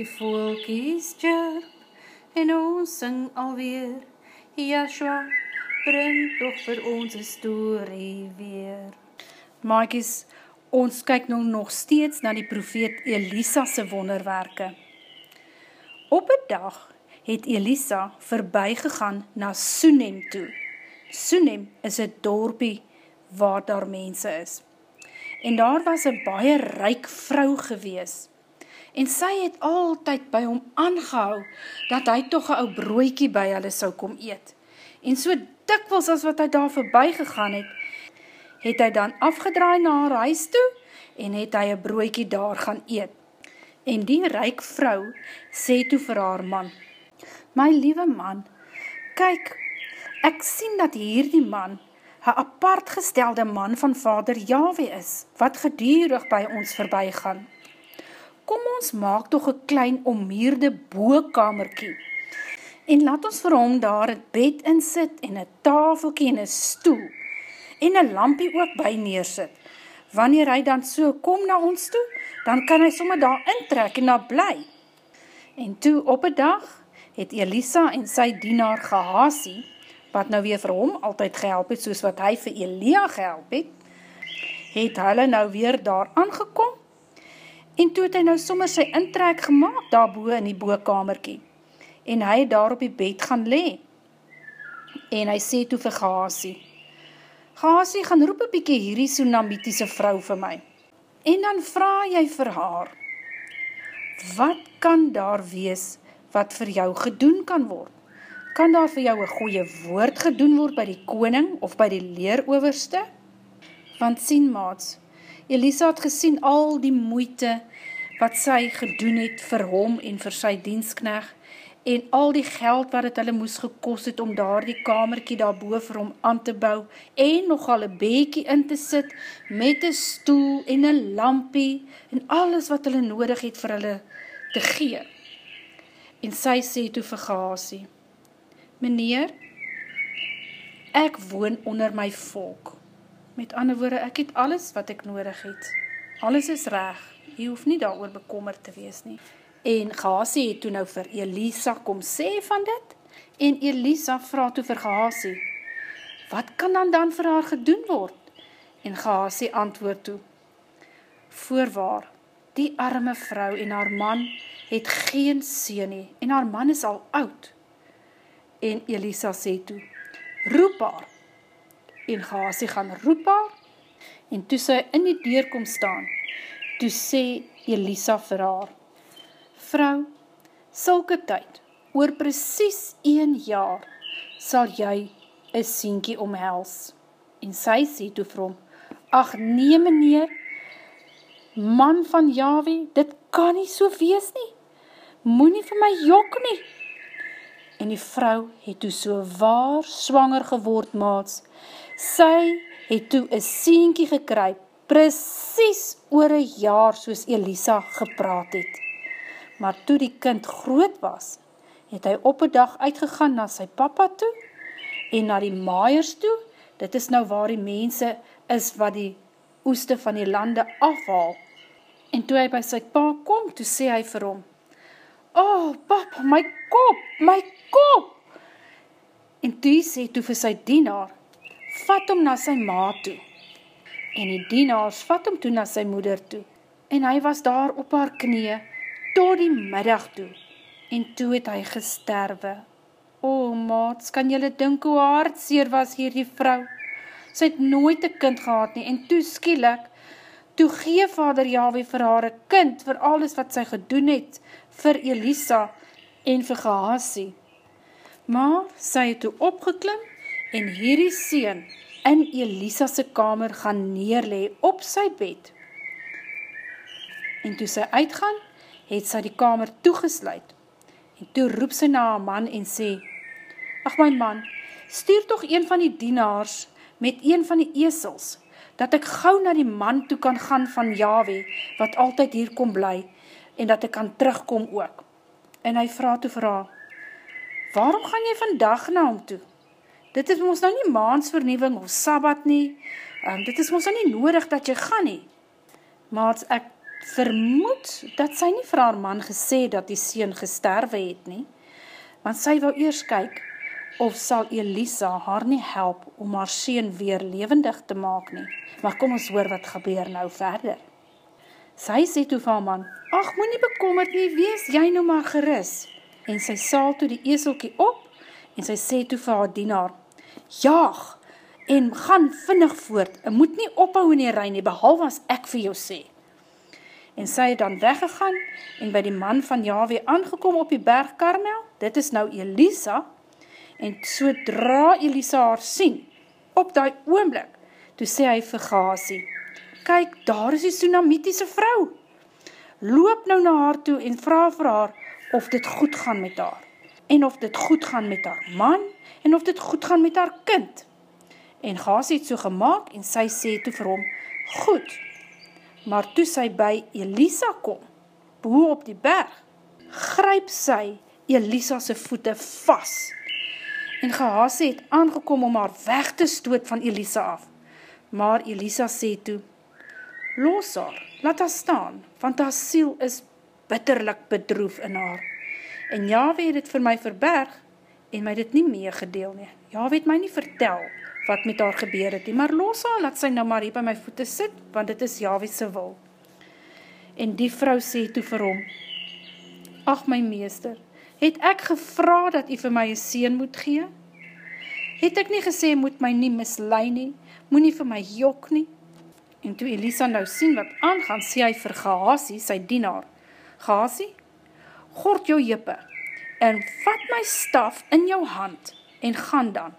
Die volkies chirp en ons sing alweer. Joshua, bring toch vir ons een story weer. Maakies, ons kyk nou nog steeds na die profeet Elisa se wonderwerke. Op een dag het Elisa voorbij gegaan na Sunem toe. Sunem is een dorpie waar daar mense is. En daar was een baie ryk vrou gewees. En sy het altyd by hom aangehou, dat hy toch een ou broekie by hulle sou kom eet. En so dikwels as wat hy daar voorbij gegaan het, het hy dan afgedraai na haar huis toe, en het hy een broekie daar gaan eet. En die ryk vrou sê toe vir haar man, My liewe man, kyk, ek sien dat hierdie man een apart gestelde man van vader Yahweh is, wat gedierig by ons voorbij gaan. Kom ons maak toch een klein ommeerde boekamerkie, en laat ons vir hom daar het bed in sit, en een tafelkie en een stoel, en een lampie ook by neersit. Wanneer hy dan so kom na ons toe, dan kan hy somme daar intrek en daar bly. En toe op een dag, het Elisa en sy dienaar Gehasie, wat nou weer vir hom altyd gehelp het, soos wat hy vir Elia gehelp het, het hulle nou weer daar aangekom, en toe het hy nou sommer sy intrek gemaakt daarboe in die boekamerkie, en hy daar op die bed gaan le, en hy sê toe vir Gehasie, Gehasie, gaan roep een bykie hierdie Soenamitiese vrou vir my, en dan vraag jy vir haar, wat kan daar wees, wat vir jou gedoen kan word. Kan daar vir jou een goeie woord gedoen word by die koning of by die leeroverste? Want sien maats, Elisa het gesien al die moeite wat sy gedoen het vir hom en vir sy dienskneg en al die geld wat het hulle moes gekost het om daar die kamerkie daarboe vir hom aan te bou en nogal een beekie in te sit met een stoel en een lampie en alles wat hulle nodig het vir hulle te gee en sy sê toe vir Gehasie, Meneer, ek woon onder my volk. Met ander woorde, ek het alles wat ek nodig het. Alles is reg, jy hoef nie daar oor bekommer te wees nie. En Gehasie het toe nou vir Elisa kom sê van dit, en Elisa vraag toe vir Gehasie, wat kan dan dan vir haar gedoen word? En Gehasie antwoord toe, Voorwaar, die arme vrou en haar man het geen sien nie, en haar man is al oud. En Elisa sê toe, roep haar. En Gehasie gaan roep haar, en toe sy in die deur kom staan, toe sê Elisa vir haar, Vrou, sulke tyd, oor precies een jaar, sal jy een sienkie omhels. En sy sê toe vir hom, Ach nee meneer, man van Yahweh, dit kan nie so wees nie moet nie vir my jok nie. En die vrou het toe so waar swanger geword, maats. Sy het toe een sienkie gekry, precies oor een jaar soos Elisa gepraat het. Maar toe die kind groot was, het hy op een dag uitgegaan na sy papa toe en na die maaiers toe. Dit is nou waar die mense is wat die oeste van die lande afhaal. En toe hy by sy pa kom, toe sê hy vir hom, Oh, pap, my kop, my kop! En toe sê toe vir sy dienaar, vat hom na sy ma toe. En die dienaars vat hom toe na sy moeder toe. En hy was daar op haar knie, tot die middag toe. En toe het hy gesterwe. O, maats, kan jylle dink hoe hartseer was hier die vrou? Sy het nooit een kind gehad nie, en toe skielik, toe gee vader Yahweh vir haar een kind, vir alles wat sy gedoen het, vir Elisa en vir Gehasie. Maar sy het toe opgeklim en hierdie seen in Elisa' kamer gaan neerlee op sy bed. En toe sy uitgaan, het sy die kamer toegesluit. En toe roep sy na haar man en sê, Ach my man, stuur toch een van die dienaars met een van die esels, dat ek gauw na die man toe kan gaan van Yahweh, wat altyd hier kom bly, en dat ek kan terugkom ook. En hy vraag toe vir haar, waarom gaan jy vandag na hom toe? Dit is ons nou nie maansvernieuwing of sabbat nie, um, dit is ons nou nie nodig dat jy gaan nie. Maats, ek vermoed dat sy nie vir haar man gesê dat die sien gesterwe het nie, want sy wil eers kyk of sal Elisa haar nie help om haar sien weer levendig te maak nie. Maar kom ons hoor wat gebeur nou verder. Sy sê toe van man, ach, moet nie bekommerd nie, wees jy nou maar geris. En sy saal toe die eselkie op, en sy sê toe vir haar dienaar, jaag, en gaan vinnig voort, en moet nie ophou in die rein nie, behalwe as ek vir jou sê. En sy het dan weggegaan, en by die man van Yahweh aangekom op die berg Karmel, dit is nou Elisa, en sodra Elisa haar sien, op die oomblik, toe sê hy vir Gazi, kyk, daar is die tsunamitiese vrou, loop nou na haar toe en vraag vir haar, of dit goed gaan met haar, en of dit goed gaan met haar man, en of dit goed gaan met haar kind. En Gazi het so gemaakt, en sy sê toe vir hom, goed, maar toe sy by Elisa kom, boe op die berg, gryp sy Elisa's voete vast, en Gehazi het aangekom om haar weg te stoot van Elisa af. Maar Elisa sê toe, los haar, laat haar staan, want haar siel is bitterlik bedroef in haar. En Yahweh het het vir my verberg, en my dit nie meegedeel nie. Yahweh het my nie vertel wat met haar gebeur het nie, maar los haar, laat sy nou maar hier by my voete sit, want dit is Yahweh se wil. En die vrou sê toe vir hom, Ach my meester, Het ek gevra dat u vir my een seen moet gee? Het ek nie gesê, moet my nie mislui nie, moet nie vir my jok nie? En toe Elisa nou sien wat aangaan, sê hy vir Gehasie, sy dienaar, Gehasie, gord jou jippe, en vat my staf in jou hand, en gaan dan.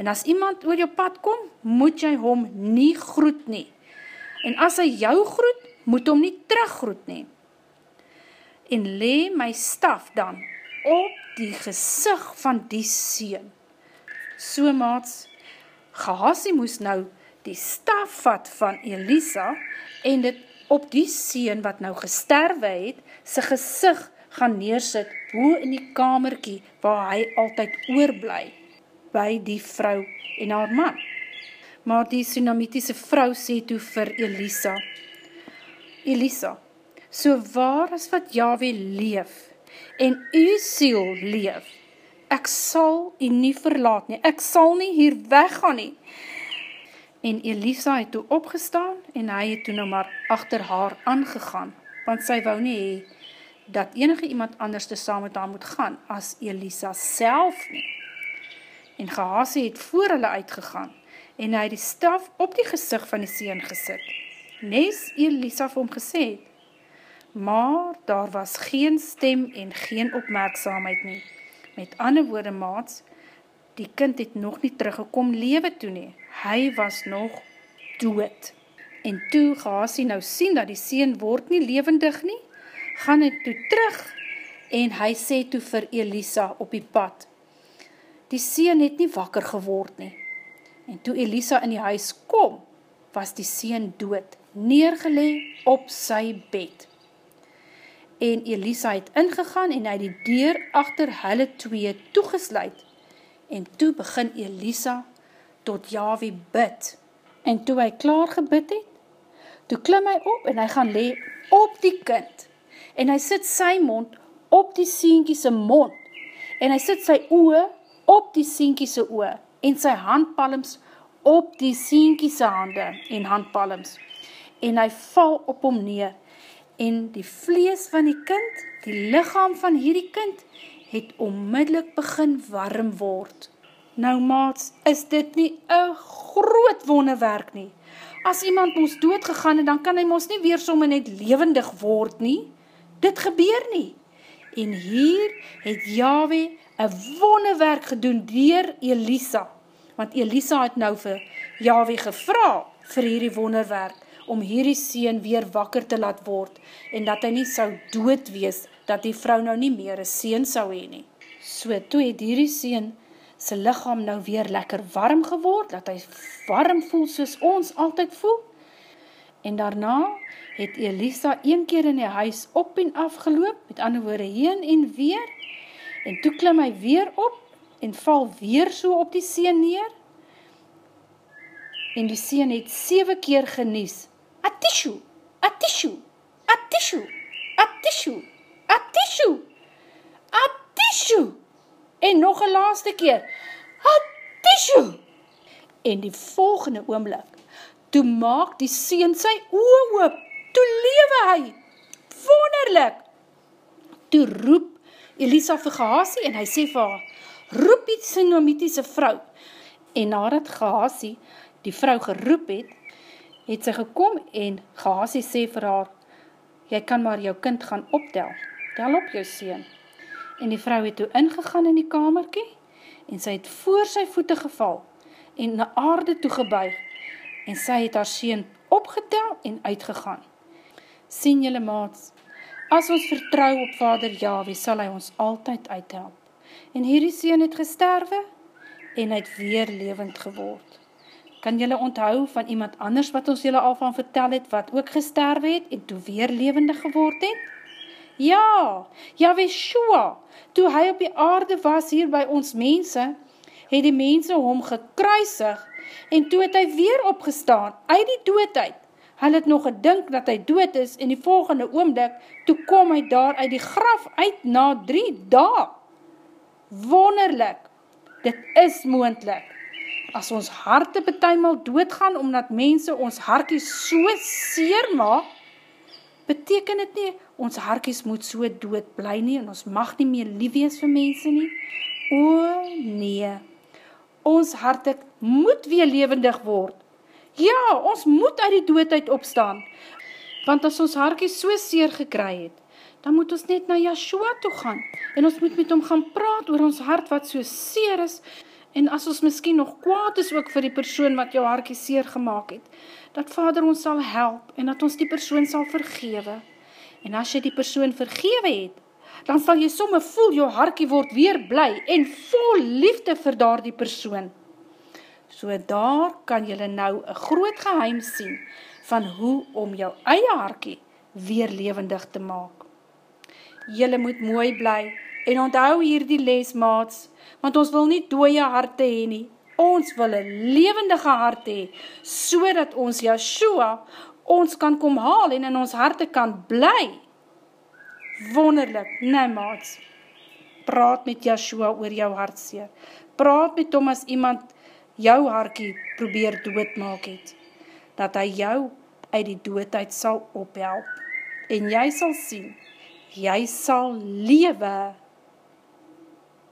En as iemand oor jou pad kom, moet jy hom nie groet nie. En as hy jou groet, moet hom nie teruggroet nie. En le my staf dan op die gezicht van die seen. So maats, Gehasie moes nou die staf vat van Elisa en dit op die seen wat nou gesterwe het, sy gezicht gaan neersit hoe in die kamerkie waar hy altyd oorblij by die vrou en haar man. Maar die tsunamitiese vrou sê toe vir Elisa, Elisa, so waar as wat Yahweh leef, en u siel leef, ek sal u nie verlaat nie, ek sal nie hier weggaan nie. En Elisa het toe opgestaan en hy het toe nou maar achter haar aangegaan, want sy wou nie hee, dat enige iemand anders te saam met haar moet gaan, as Elisa self nie. En Gehasie het voor hulle uitgegaan, en hy het die staf op die gezicht van die seen gesit. Nes Elisa vir hom gesê het, maar daar was geen stem en geen opmerkzaamheid nie. Met ander woorde maats, die kind het nog nie teruggekom lewe toe nie. Hy was nog dood. En toe hy nou sien dat die seen word nie levendig nie, gaan hy toe terug en hy sê toe vir Elisa op die pad, die seen het nie wakker geword nie. En toe Elisa in die huis kom, was die seen dood, neergelee op sy bed. En Elisa het ingegaan en hy die deur achter hulle twee toegesluit. En toe begin Elisa tot Yahweh bid. En toe hy klaar gebid het toe klim hy op en hy gaan le op die kind en hy sit sy mond op die sienkiese mond en hy sit sy oe op die sienkiese oe en sy handpalms op die sienkiese hande en handpalms en hy val op hom neer en die vlees van die kind, die lichaam van hierdie kind, het onmiddellik begin warm word. Nou maats, is dit nie een groot wonderwerk nie. As iemand ons doodgegaan het, dan kan hy ons nie weer somme net levendig word nie. Dit gebeur nie. En hier het Yahweh een wonderwerk gedoen dier Elisa. Want Elisa het nou vir Yahweh gevra vir hierdie wonderwerk om hierdie seen weer wakker te laat word en dat hy nie sou dood wees dat die vrou nou nie meer een seen sou heen nie. So toe het hierdie seen sy lichaam nou weer lekker warm geword, dat hy warm voel soos ons altyd voel. En daarna het Elisa een keer in die huis op en af geloop, met ander woorde heen en weer, en toe klim hy weer op en val weer so op die seen neer, en die seen het 7 keer genies, Atishu, Atishu, Atishu, Atishu, Atishu, Atishu, en nog een laaste keer, Atishu, en die volgende oomlik, toe maak die sien sy oog op, toe lewe hy, wonderlik, toe roep Elisa vir Gehasie en hy sê vir haar, roep die Sinomitiese vrou, en nadat Gehasie die vrou geroep het, het sy gekom en Gehasie sê vir haar, jy kan maar jou kind gaan optel, tel op jou sien. En die vrou het toe ingegaan in die kamerkie, en sy het voor sy voete geval, en na aarde toegebuig, en sy het haar sien opgetel en uitgegaan. Sien jylle maats, as ons vertrouw op vader Yahweh, sal hy ons altyd uithelp. En hierdie sien het gesterwe, en hy het weer levend geword. Kan jylle onthou van iemand anders wat ons jylle al van vertel het, wat ook gesterwe het en toe weer levendig geword het? Ja, Yahweh toe hy op die aarde was hier by ons mense, het die mense hom gekruisig en toe het hy weer opgestaan uit die doodheid. Hy het nog gedink dat hy dood is en die volgende oomdik, toe kom hy daar uit die graf uit na drie dae. Wonderlik, dit is moendlik as ons harte betuimal doodgaan, omdat mense ons harkies so seer maak, beteken het nie, ons harkies moet so dood bly nie, en ons mag nie meer lief wees vir mense nie. O nee, ons harte moet weer levendig word. Ja, ons moet uit die doodheid opstaan, want as ons harkies so seer gekry het, dan moet ons net na Yahshua toe gaan, en ons moet met hom gaan praat oor ons hart wat so seer is, en as ons miskien nog kwaad is ook vir die persoon wat jou harkie seer gemaakt het, dat vader ons sal help en dat ons die persoon sal vergewe. En as jy die persoon vergewe het, dan sal jy somme voel jou harkie word weer bly en vol liefde vir daar die persoon. So daar kan jy nou een groot geheim sien van hoe om jou eie harkie weer levendig te maak. Jylle moet mooi bly en onthou hier die lesmaats, want ons wil nie dooie harte hee nie, ons wil een levendige hart hee, so dat ons Yahshua ons kan kom haal en in ons harte kan bly. Wonderlik, nee maats, praat met Yahshua oor jou hartseer, praat met hom as iemand jou harkie probeer doodmaak het, dat hy jou uit die doodheid sal ophelp, en jy sal sien, jy sal lewe,